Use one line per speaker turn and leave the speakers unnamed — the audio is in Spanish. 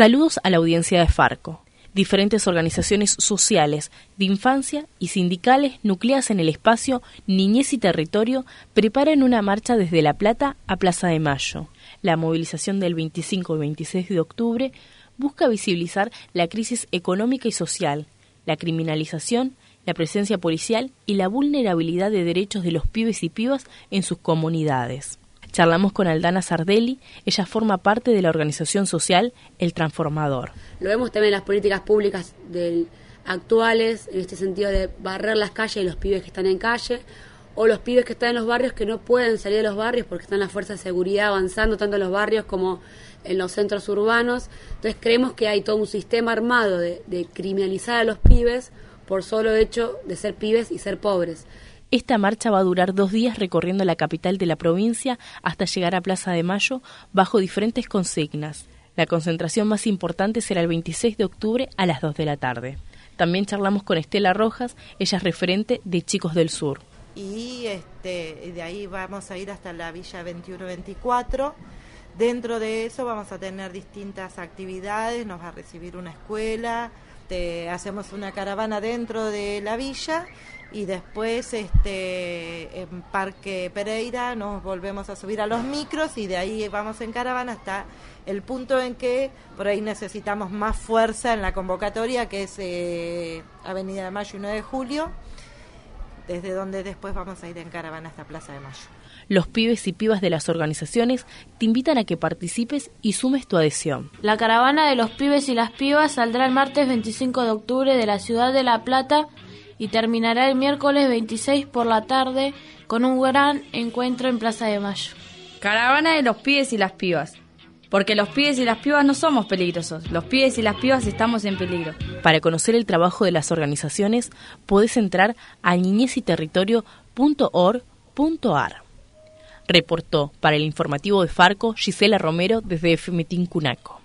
Saludos a la audiencia de Farco. Diferentes organizaciones sociales, de infancia y sindicales nucleadas en el espacio Niñez y Territorio preparan una marcha desde La Plata a Plaza de Mayo. La movilización del 25 y 26 de octubre busca visibilizar la crisis económica y social, la criminalización, la presencia policial y la vulnerabilidad de derechos de los pibes y pibas en sus comunidades. Charlamos con Aldana Sardelli, ella forma parte de la organización social El Transformador.
Lo vemos también en las políticas públicas del, actuales, en este sentido de barrer las calles y los pibes que están en calle, o los pibes que están en los barrios que no pueden salir de los barrios porque están las fuerzas de seguridad avanzando tanto en los barrios como en los centros urbanos. Entonces creemos que hay todo un sistema armado de, de criminalizar a los pibes por solo hecho de ser pibes y ser pobres.
Esta marcha va a durar dos días recorriendo la capital de la provincia hasta llegar a Plaza de Mayo bajo diferentes consignas. La concentración más importante será el 26 de octubre a las 2 de la tarde. También charlamos con Estela Rojas, ella es referente de Chicos del Sur.
Y este, de ahí vamos a ir hasta la Villa 2124. Dentro de eso vamos a tener distintas actividades, nos va a recibir una escuela, hacemos una caravana dentro de la villa y después este en Parque Pereira nos volvemos a subir a los micros y de ahí vamos en caravana hasta el punto en que por ahí necesitamos más fuerza en la convocatoria que es eh, Avenida de Mayo y 9 de Julio desde donde después vamos a ir en caravana hasta Plaza de Mayo.
Los pibes y pibas de las organizaciones te invitan a que participes y sumes tu adhesión.
La caravana de los pibes y las pibas saldrá el martes 25 de octubre de la ciudad de La Plata y terminará el miércoles 26 por la tarde con un gran encuentro en Plaza de Mayo.
Caravana de los pibes y las pibas. Porque los pibes y las pibas no somos peligrosos, los pibes y las pibas estamos en peligro.
Para conocer el trabajo de las organizaciones, podés entrar a niñeziterritorio.org.ar. Reportó para el informativo de Farco Gisela Romero desde FMTIN Cunaco.